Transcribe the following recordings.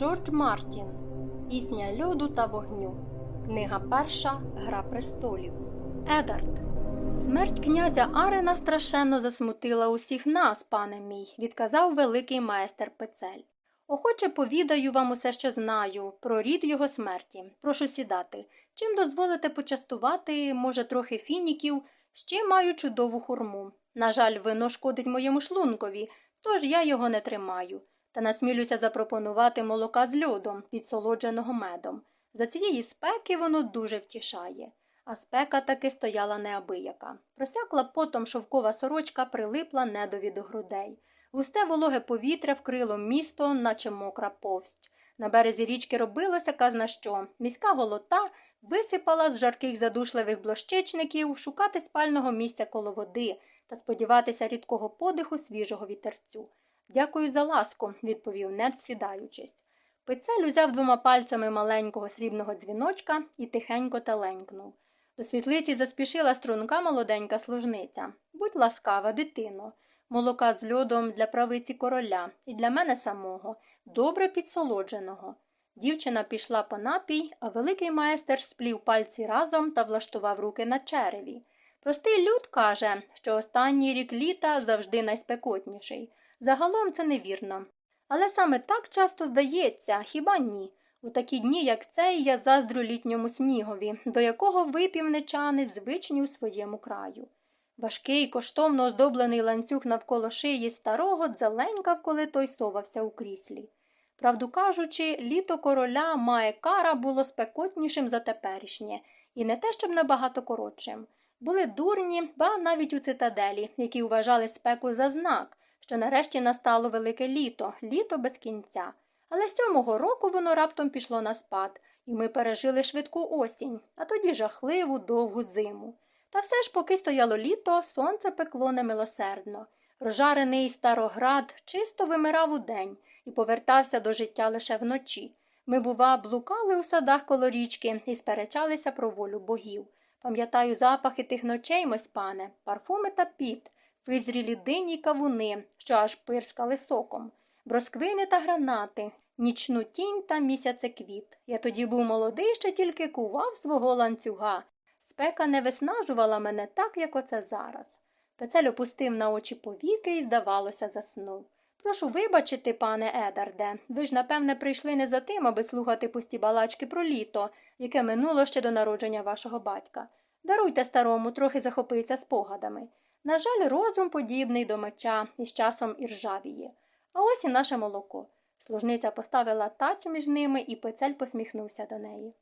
Джордж Мартін Пісня льоду та вогню. Книга перша Гра престолів. Едард. Смерть князя Арена страшенно засмутила усіх нас, пане мій, відказав великий майстер Пецель. Охоче повідаю вам усе, що знаю, про рід його смерті. Прошу сідати. Чим дозволите почастувати, може, трохи фініків, ще маю чудову хурму. На жаль, вино шкодить моєму шлункові, тож я його не тримаю та насмілюся запропонувати молока з льодом, підсолодженого медом. За цієї спеки воно дуже втішає. А спека таки стояла неабияка. Просякла потом шовкова сорочка прилипла недові до грудей. Густе вологе повітря вкрило місто, наче мокра повсть. На березі річки робилося казна що. Міська голота висипала з жарких задушливих блощичників шукати спального місця коло води та сподіватися рідкого подиху свіжого вітерцю. Дякую за ласку, відповів нед, всідаючись. Пицель узяв двома пальцями маленького срібного дзвіночка і тихенько таленькнув. До світлиці заспішила струнка молоденька служниця. Будь ласкава, дитино, молока з льодом для правиці короля і для мене самого, добре підсолодженого. Дівчина пішла по напій, а великий майстер сплів пальці разом та влаштував руки на череві. Простий люд каже, що останній рік літа завжди найспекотніший. Загалом це невірно. Але саме так часто здається, хіба ні? У такі дні, як цей, я заздрю літньому снігові, до якого випівничани звичні у своєму краю. Важкий, коштовно оздоблений ланцюг навколо шиї старого дзеленькав, коли той совався у кріслі. Правду кажучи, літо короля має кара було спекотнішим за теперішнє, і не те, щоб набагато коротшим. Були дурні, ба навіть у цитаделі, які вважали спеку за знак що нарешті настало велике літо, літо без кінця. Але сьомого року воно раптом пішло на спад, і ми пережили швидку осінь, а тоді жахливу довгу зиму. Та все ж, поки стояло літо, сонце пекло немилосердно. Розжарений староград чисто вимирав удень і повертався до життя лише вночі. Ми, бува, блукали у садах коло річки і сперечалися про волю богів. Пам'ятаю запахи тих ночей, мось пане, парфуми та піт, визрілі дині й кавуни, що аж пирскали соком, бросквини та гранати, нічну тінь та місяцеквіт. Я тоді був молодий, ще тільки кував свого ланцюга. Спека не виснажувала мене так, як оце зараз. Пецель опустив на очі повіки і, здавалося, заснув. Прошу вибачити, пане Едарде, ви ж, напевне, прийшли не за тим, аби слухати пусті балачки про літо, яке минуло ще до народження вашого батька. Даруйте старому, трохи захопився спогадами. На жаль, розум подібний до меча і з часом і ржавіє. А ось і наше молоко. Служниця поставила тацю між ними, і пецель посміхнувся до неї.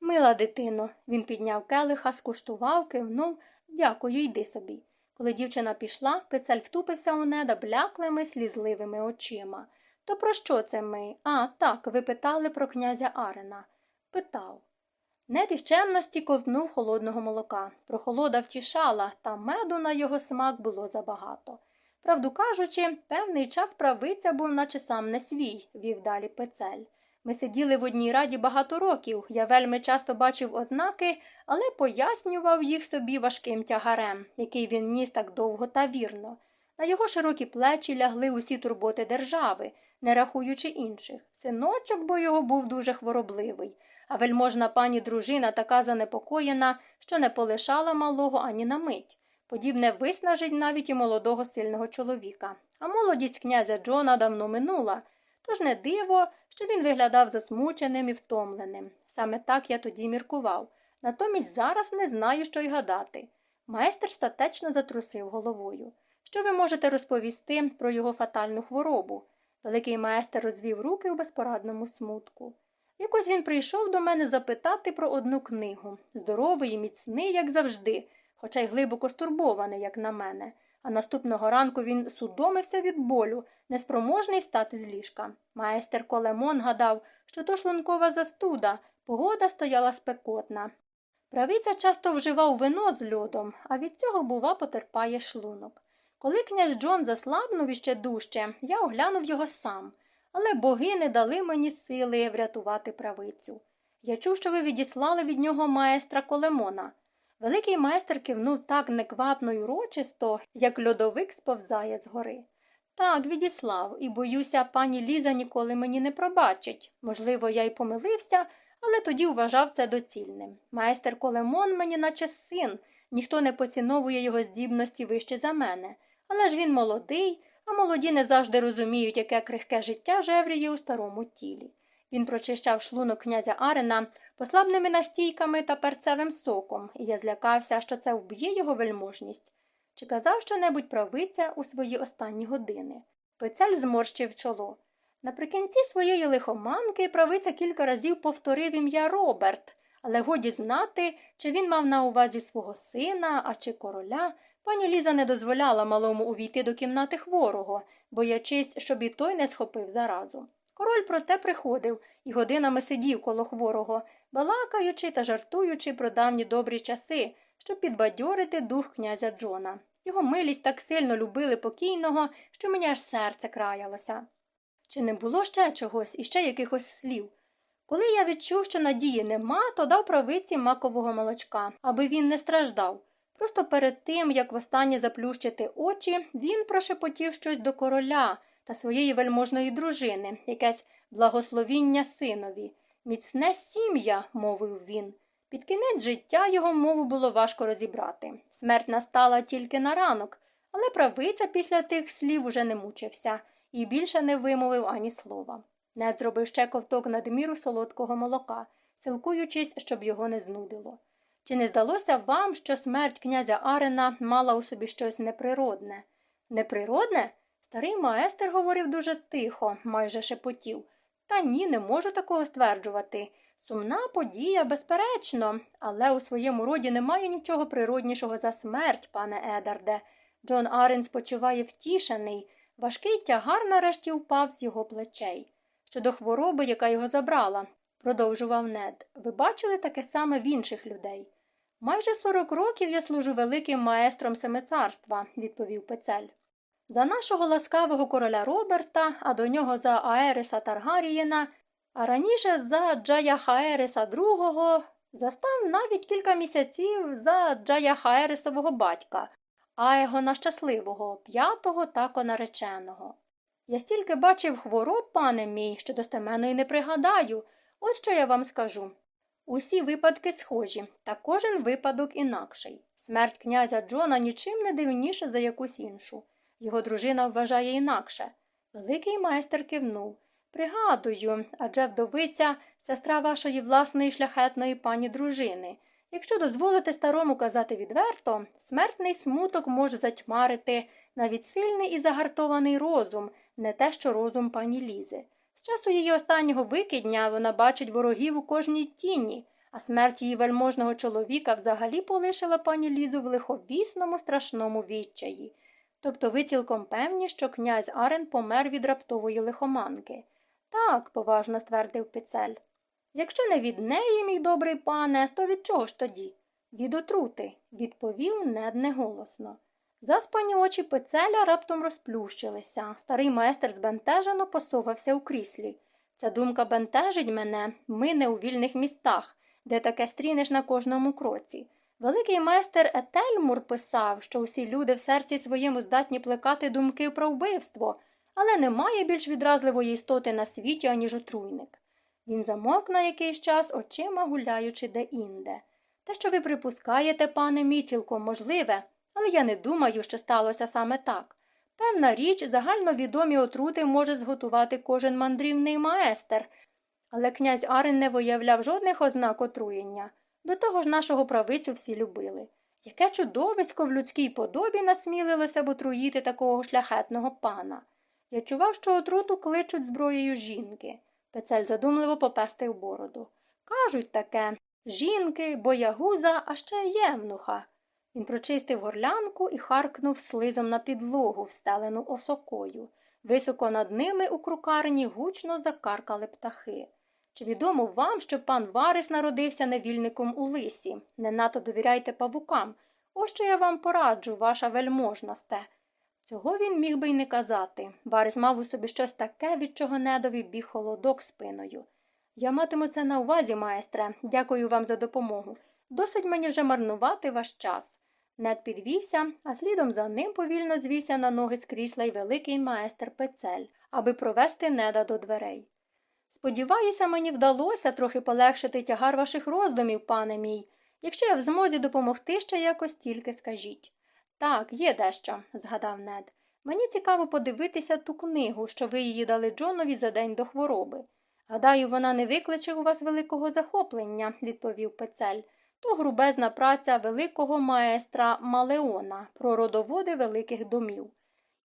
Мила дитино, він підняв келиха, скуштував, кивнув дякую, йди собі. Коли дівчина пішла, пецель втупився у неда бляклими, слізливими очима. То про що це ми? А, так, ви питали про князя Арена. Питав. Нед із чемності ковтнув холодного молока. Прохолода втішала, та меду на його смак було забагато. Правду кажучи, певний час правиця був, наче сам не свій, вів далі пецель. Ми сиділи в одній раді багато років. Я вельми часто бачив ознаки, але пояснював їх собі важким тягарем, який він ніс так довго та вірно. На його широкі плечі лягли усі турботи держави, не рахуючи інших. Синочок, бо його був дуже хворобливий а вельможна пані дружина така занепокоєна, що не полишала малого ані на мить. Подібне виснажить навіть і молодого сильного чоловіка. А молодість князя Джона давно минула, тож не диво, що він виглядав засмученим і втомленим. Саме так я тоді міркував. Натомість зараз не знаю, що й гадати. Майстер статечно затрусив головою. Що ви можете розповісти про його фатальну хворобу? Великий майстер розвів руки у безпорадному смутку. Якось він прийшов до мене запитати про одну книгу здоровий і міцний, як завжди, хоча й глибоко стурбований, як на мене. А наступного ранку він судомився від болю, неспроможний встати з ліжка. Майстер Колемон гадав, що то шлункова застуда, погода стояла спекотна. Правиця часто вживав вино з льодом, а від цього, бува, потерпає шлунок. Коли князь Джон заслабнув іще дужче, я оглянув його сам але боги не дали мені сили врятувати правицю. Я чув, що ви відіслали від нього майстра Колемона. Великий майстер кивнув так неквапно й урочисто, як льодовик сповзає з гори. Так, відіслав, і боюся, пані Ліза ніколи мені не пробачить. Можливо, я й помилився, але тоді вважав це доцільним. Майстер Колемон мені, наче син, ніхто не поціновує його здібності вище за мене. Але ж він молодий, а молоді не завжди розуміють, яке крихке життя жевріє у старому тілі. Він прочищав шлунок князя Арена послабними настійками та перцевим соком, і я злякався, що це вб'є його вельможність. Чи казав щонебудь правиця у свої останні години? Пицель зморщив чоло. Наприкінці своєї лихоманки правиця кілька разів повторив ім'я Роберт, але годі знати, чи він мав на увазі свого сина, а чи короля. Пані Ліза не дозволяла малому увійти до кімнати хворого, боячись, щоб і той не схопив заразу. Король проте приходив і годинами сидів коло хворого, балакаючи та жартуючи про давні добрі часи, щоб підбадьорити дух князя Джона. Його милість так сильно любили покійного, що мені аж серце краялося. Чи не було ще чогось і ще якихось слів? Коли я відчув, що надії нема, то дав правиці макового молочка, аби він не страждав. Просто перед тим, як востаннє заплющити очі, він прошепотів щось до короля та своєї вельможної дружини, якесь благословіння синові. Міцне сім'я, мовив він. Під кінець життя його мову було важко розібрати. Смерть настала тільки на ранок, але правиця після тих слів уже не мучився і більше не вимовив ані слова. Нед зробив ще ковток надміру солодкого молока, силкуючись, щоб його не знудило. Чи не здалося вам, що смерть князя Арена мала у собі щось неприродне? Неприродне? Старий маестер говорив дуже тихо, майже шепотів. Та ні, не можу такого стверджувати. Сумна подія, безперечно, але у своєму роді немає нічого природнішого за смерть, пане Едарде. Джон Арен спочиває втішений, важкий тягар нарешті впав з його плечей. Щодо хвороби, яка його забрала, продовжував нед. Ви бачили таке саме в інших людей? Майже сорок років я служу великим маестром семицарства, відповів Пецель. За нашого ласкавого короля Роберта, а до нього за Аереса Таргарієна, а раніше за Джаяхаереса II, застав навіть кілька місяців за Джаяхаересового батька, Аегона Щасливого, п'ятого тако нареченого. Я стільки бачив хвороб, пане мій, що достеменно й не пригадаю. Ось що я вам скажу. Усі випадки схожі, та кожен випадок інакший. Смерть князя Джона нічим не дивніша за якусь іншу. Його дружина вважає інакше. Великий майстер кивнув. Пригадую, адже вдовиця сестра вашої власної шляхетної пані дружини. Якщо дозволите старому казати відверто, смертний смуток може затьмарити навіть сильний і загартований розум, не те, що розум пані Лізи. З часу її останнього викидня вона бачить ворогів у кожній тіні, а смерть її вельможного чоловіка взагалі полишила пані Лізу в лиховісному страшному відчаї. Тобто ви цілком певні, що князь Арен помер від раптової лихоманки. Так, поважно ствердив Пицель. Якщо не від неї, мій добрий пане, то від чого ж тоді? Від отрути, відповів нед неголосно. Заспані очі пицеля раптом розплющилися. Старий майстер збентежено посувався у кріслі. Ця думка бентежить мене, ми не у вільних містах, де таке стрінеш на кожному кроці. Великий майстер Етельмур писав, що усі люди в серці своєму здатні плекати думки про вбивство, але немає більш відразливої істоти на світі, аніж отруйник. Він замовк на якийсь час, очима гуляючи де-інде. Те, що ви припускаєте, пане мій, цілком можливе, але я не думаю, що сталося саме так. Певна річ, загальновідомі отрути може зготувати кожен мандрівний маестер, але князь Арен не виявляв жодних ознак отруєння. До того ж нашого правицю всі любили. Яке чудовисько в людській подобі насмілилося б отруїти такого шляхетного пана. Я чував, що отруту кличуть зброєю жінки. Пецель задумливо попестив бороду. Кажуть таке жінки, боягуза, а ще євнуха. Він прочистив горлянку і харкнув слизом на підлогу, встелену осокою. Високо над ними у крукарні гучно закаркали птахи. Чи відомо вам, що пан Варис народився невільником у лисі? Не надто довіряйте павукам. Ось що я вам пораджу, ваша вельможносте. Цього він міг би й не казати. Варис мав у собі щось таке, від чого недові біг холодок спиною. Я матиму це на увазі, майстре. Дякую вам за допомогу. Досить мені вже марнувати ваш час. Нед підвівся, а слідом за ним повільно звівся на ноги з крісла й великий маестр Пецель, аби провести неда до дверей. Сподіваюся, мені вдалося трохи полегшити тягар ваших роздумів, пане мій. Якщо я в змозі допомогти ще якось тільки скажіть. Так, є дещо, згадав нед. Мені цікаво подивитися ту книгу, що ви її дали Джонові за день до хвороби. Гадаю, вона не викличе у вас великого захоплення, відповів Пецель. То грубезна праця великого маестра Малеона про родоводи великих домів.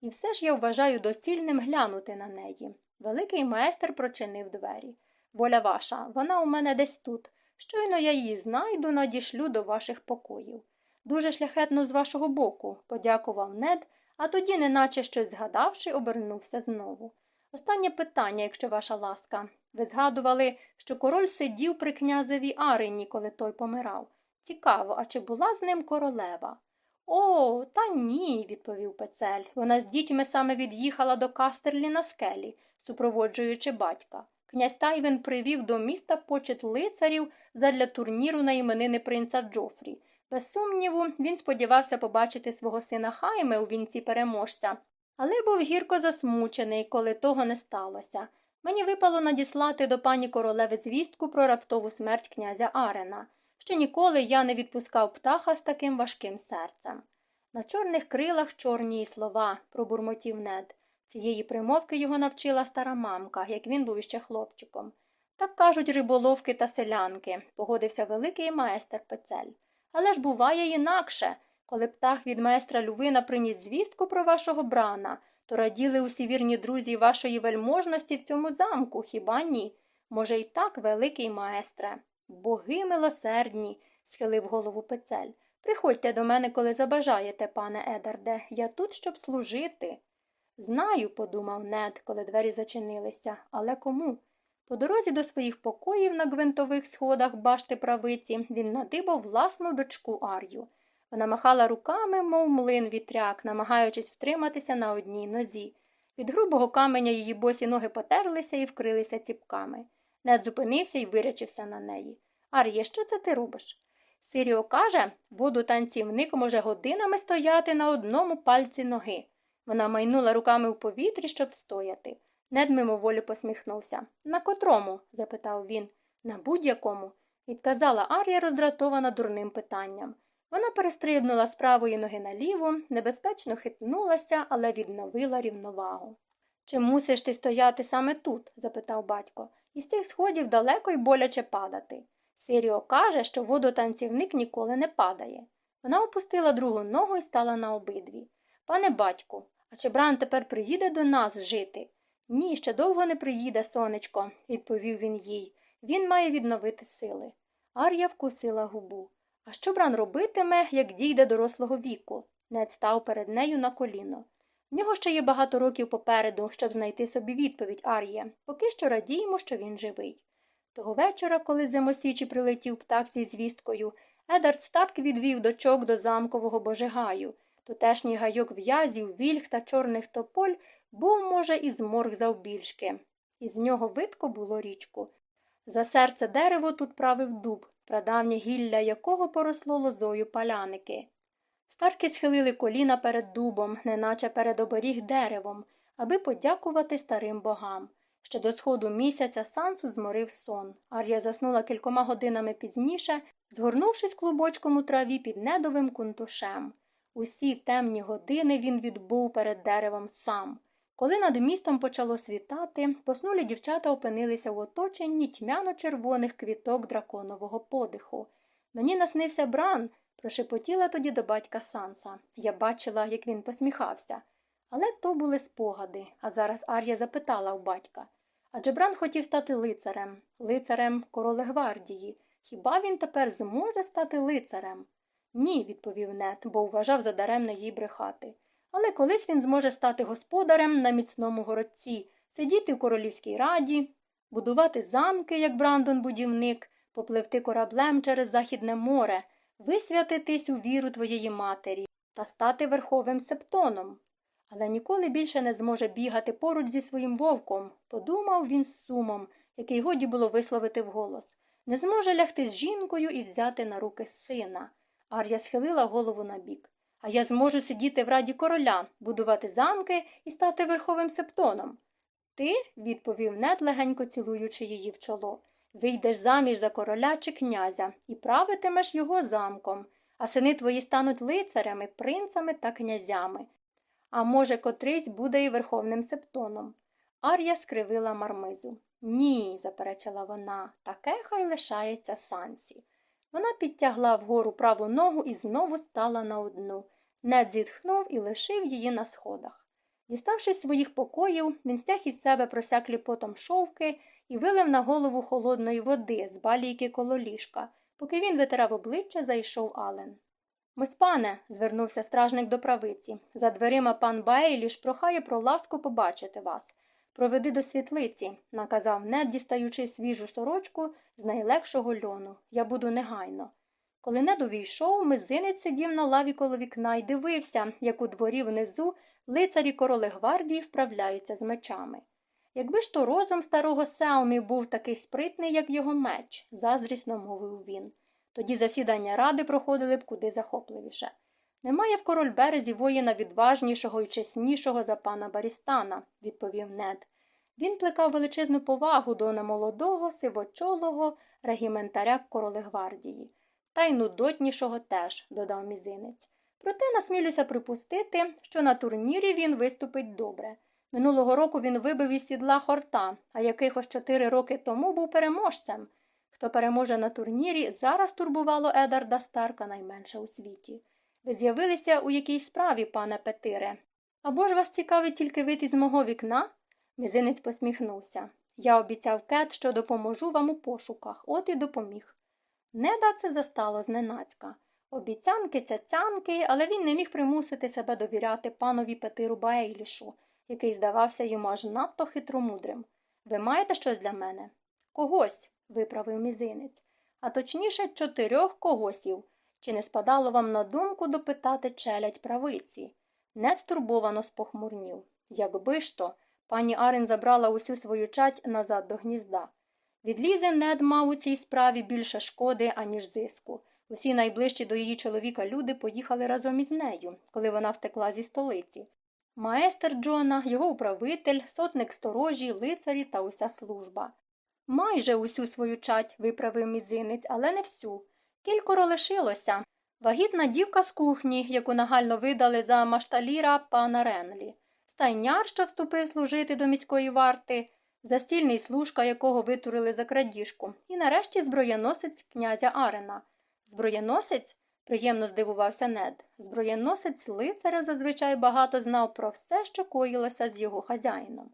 І все ж я вважаю доцільним глянути на неї. Великий майстер прочинив двері. Воля ваша, вона у мене десь тут. Щойно я її знайду, надішлю до ваших покоїв. Дуже шляхетно з вашого боку, подякував нед, а тоді, неначе щось згадавши, обернувся знову. Останнє питання, якщо ваша ласка. Ви згадували, що король сидів при князеві Арині, коли той помирав. Цікаво, а чи була з ним королева? О, та ні, відповів Пецель. Вона з дітьми саме від'їхала до Кастерлі на скелі, супроводжуючи батька. Князь Тайвен привів до міста почет лицарів задля турніру на іменини принца Джофрі. Без сумніву, він сподівався побачити свого сина Хайме у вінці переможця, але був гірко засмучений, коли того не сталося. Мені випало надіслати до пані королеви звістку про раптову смерть князя Арена. Ще ніколи я не відпускав птаха з таким важким серцем. На чорних крилах чорні слова, пробурмотів нед. Цієї примовки його навчила стара мамка, як він був іще хлопчиком. Так кажуть риболовки та селянки, погодився великий майстер Пецель. Але ж буває інакше. Коли птах від майстра Лювина приніс звістку про вашого брана, то раділи усі вірні друзі вашої вельможності в цьому замку, хіба ні? Може, й так, великий маестре. Боги милосердні, схилив голову пецель. Приходьте до мене, коли забажаєте, пане Едерде, я тут, щоб служити. Знаю, подумав нед, коли двері зачинилися, але кому? По дорозі до своїх покоїв на гвинтових сходах башти правиці він надибав власну дочку Ар'ю. Вона махала руками, мов млин вітряк, намагаючись втриматися на одній нозі. Від грубого каменя її босі ноги потерлися і вкрилися ціпками. Нед зупинився і вирячився на неї. Ар'є, що це ти робиш? Сиріо каже, воду танцівник може годинами стояти на одному пальці ноги. Вона майнула руками у повітрі, щоб встояти. Нед мимоволі посміхнувся. На котрому? запитав він. На будь-якому, відказала Арія, роздратована дурним питанням. Вона перестрибнула з правої ноги наліву, небезпечно хитнулася, але відновила рівновагу. Чи мусиш ти стояти саме тут? запитав батько. Із цих сходів далеко й боляче падати. Сиріо каже, що водотанцівник ніколи не падає. Вона опустила другу ногу і стала на обидві. Пане батьку, а чи Бран тепер приїде до нас жити? Ні, ще довго не приїде, сонечко, відповів він їй. Він має відновити сили. Ар'я вкусила губу. А що Бран робитиме, як дійде дорослого віку? Нед став перед нею на коліно. В нього ще є багато років попереду, щоб знайти собі відповідь Ар'є. Поки що радіємо, що він живий. Того вечора, коли зимосічі прилетів птах зі звісткою, Едард Старк відвів дочок до замкового божигаю. Тутешній гайок в'язів, вільг та чорних тополь був, може, і зморг завбільшки. Із нього видко було річку. За серце дерево тут правив дуб, прадавнє гілля якого поросло лозою паляники. Старки схилили коліна перед дубом, неначе перед оберіг деревом, аби подякувати старим богам. Ще до сходу місяця сансу зморив сон. Ар'я заснула кількома годинами пізніше, згорнувшись клубочком у траві під недовим кунтушем. Усі темні години він відбув перед деревом сам. Коли над містом почало світати, поснулі дівчата опинилися в оточенні тьмяно-червоних квіток драконового подиху. Мені наснився бран, прошепотіла тоді до батька Санса. Я бачила, як він посміхався. Але то були спогади, а зараз Ар'я запитала у батька адже Бран хотів стати лицарем, лицарем королегвардії. Хіба він тепер зможе стати лицарем? Ні, відповів нет, бо вважав задаремно їй брехати. Але колись він зможе стати господарем на міцному городці, сидіти в королівській раді, будувати замки, як Брандон будівник, попливти кораблем через Західне море, висвятитись у віру твоєї матері та стати верховим септоном. Але ніколи більше не зможе бігати поруч зі своїм вовком, подумав він з сумом, який годі було висловити вголос. Не зможе лягти з жінкою і взяти на руки сина. Ар'я схилила голову набік. А я зможу сидіти в раді короля, будувати замки і стати верховим септоном. Ти, відповів нед, легенько цілуючи її в чоло, вийдеш заміж за короля чи князя і правитимеш його замком, а сини твої стануть лицарями, принцами та князями. А може, котрийсь буде і верховним септоном. Ар'я скривила мармизу. Ні, заперечила вона, таке хай лишається сансі. Вона підтягла вгору праву ногу і знову стала на одну. Нед зітхнув і лишив її на сходах. Діставшись своїх покоїв, він стяг із себе просяклі потом шовки і вилив на голову холодної води з балійки коло ліжка. Поки він витирав обличчя, зайшов Ален. Мось пане, звернувся стражник до правиці. За дверима пан Бейліш прохає про ласку побачити вас. Проведи до світлиці, наказав нед, дістаючи свіжу сорочку з найлегшого льону. Я буду негайно. Коли нед увійшов, мизинець сидів на лаві коло вікна і дивився, як у дворі внизу лицарі короли гвардії вправляються з мечами. Якби ж то розум старого Селмі був такий спритний, як його меч, заздрісно мовив він. Тоді засідання ради проходили б куди захопливіше. Немає в король березі воїна відважнішого і чеснішого за пана Барістана, відповів нед. Він плекав величезну повагу до немолодого, сивочолого регіментаря королегвардії. Та й нудотнішого теж, додав мізинець. Проте насмілюся припустити, що на турнірі він виступить добре. Минулого року він вибив із сідла хорта, а якихось чотири роки тому був переможцем. Хто переможе на турнірі, зараз турбувало Едарда Старка найменше у світі. Ви з'явилися у якійсь справі, пане Петире. Або ж вас цікавить тільки вид із мого вікна? Мізинець посміхнувся. Я обіцяв кет, що допоможу вам у пошуках, от і допоміг. Неда це застало зненацька. Обіцянки цяцянки, але він не міг примусити себе довіряти панові Петиру Баейлішу, який здавався йому аж надто хитромудрим. Ви маєте щось для мене? Когось, виправив мізинець, а точніше чотирьох когосів. Чи не спадало вам на думку допитати челядь правиці? Нед стурбовано спохмурнів. Якби ж то, пані Арен забрала усю свою чать назад до гнізда. Відлізе нед мав у цій справі більше шкоди, аніж зиску. Усі найближчі до її чоловіка люди поїхали разом із нею, коли вона втекла зі столиці. Маестер Джона, його управитель, сотник сторожі, лицарі та уся служба. Майже усю свою чать виправив мізинець, але не всю. Кількоро лишилося. Вагітна дівка з кухні, яку нагально видали за машталіра пана Ренлі, стайняр, що вступив служити до міської варти, застільний служка, якого витурили за крадіжку, і нарешті зброєносець князя Арена. Зброєносець? приємно здивувався нед. Зброєносець лицаря зазвичай багато знав про все, що коїлося з його хазяїном.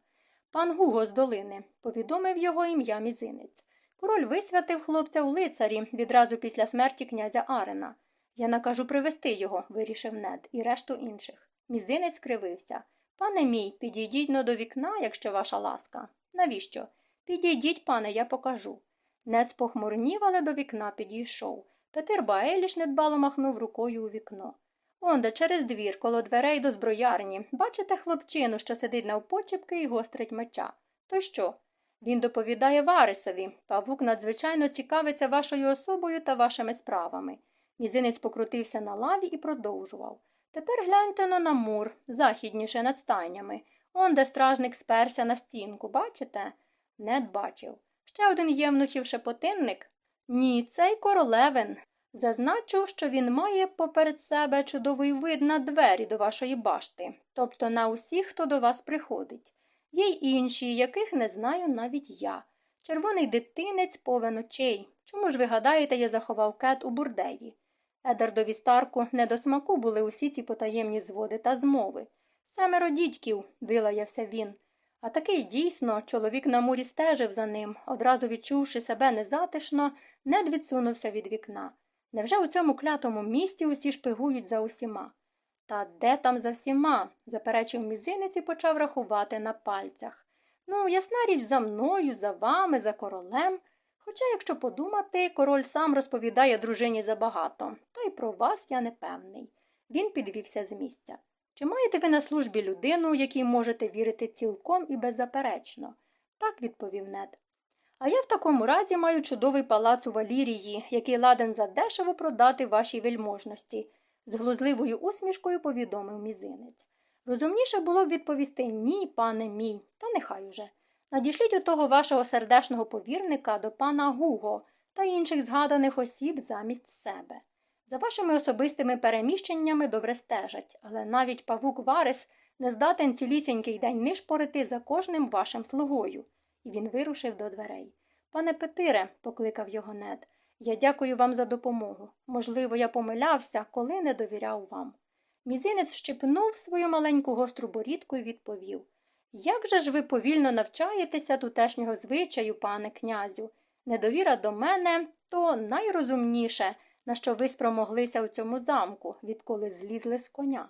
Пан Гуго з долини повідомив його ім'я мізинець. Король висвятив хлопця у лицарі відразу після смерті князя Арена. Я накажу привести його, вирішив нед, і решту інших. Мізинець скривився. Пане мій, підійдіть но до вікна, якщо ваша ласка. Навіщо? Підійдіть, пане, я покажу. Нед спохмурнів, але до вікна підійшов. Петер Баеліш недбало махнув рукою у вікно. Онде через двір, коло дверей до зброярні. Бачите хлопчину, що сидить навпочепки і гострить меча. То що? Він доповідає Варисові. Павук надзвичайно цікавиться вашою особою та вашими справами. Мізинець покрутився на лаві і продовжував. Тепер гляньте но на мур, західніше над стайнями. Он де стражник сперся на стінку, бачите? Нед бачив. Ще один євнухів шепотинник? Ні, цей королевин. Зазначу, що він має поперед себе чудовий вид на двері до вашої башти, тобто на усіх, хто до вас приходить. Є й інші, яких не знаю навіть я. Червоний дитинець повен очей. Чому ж ви гадаєте, я заховав кет у бурдеї? Едардові старку не до смаку були усі ці потаємні зводи та змови. Семеро дідьків, вилаявся він. А такий дійсно чоловік на мурі стежив за ним, одразу відчувши себе незатишно, нед відсунувся від вікна. Невже у цьому клятому місті усі шпигують за усіма? Та де там за всіма? заперечив мізинець і почав рахувати на пальцях. Ну, ясна річ, за мною, за вами, за королем. Хоча, якщо подумати, король сам розповідає дружині забагато, та й про вас я не певний. Він підвівся з місця. Чи маєте ви на службі людину, якій можете вірити цілком і беззаперечно? Так відповів нед. А я в такому разі маю чудовий палац у Валірії, який ладен задешево продати вашій вельможності, з глузливою усмішкою повідомив мізинець. Розумніше було б відповісти ні, пане мій, та нехай уже. Надішліть у того вашого сердешного повірника до пана Гуго та інших згаданих осіб замість себе. За вашими особистими переміщеннями добре стежать, але навіть павук Варес не здатен цілісінький день нишпорити за кожним вашим слугою. І він вирушив до дверей. Пане Петире, покликав його нед, я дякую вам за допомогу. Можливо, я помилявся, коли не довіряв вам. Мізинець щепнув свою маленьку гостру борідку і відповів Як же ж ви повільно навчаєтеся тутешнього звичаю, пане князю? Недовіра до мене то найрозумніше, на що ви спромоглися у цьому замку, відколи злізли з коня.